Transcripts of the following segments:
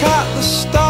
cut the stars.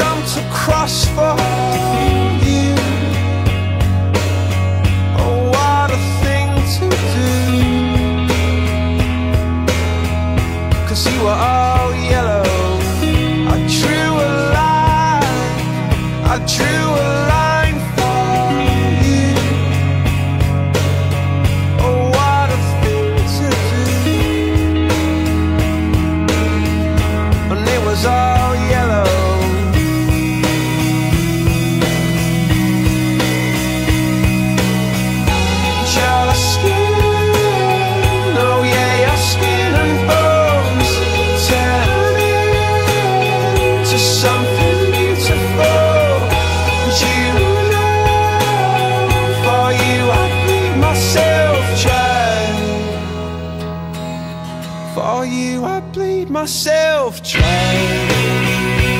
jumped across for you. Oh, what a thing to do. Cause you were all yellow. I drew a line. I drew a line. you, I bleed myself dry.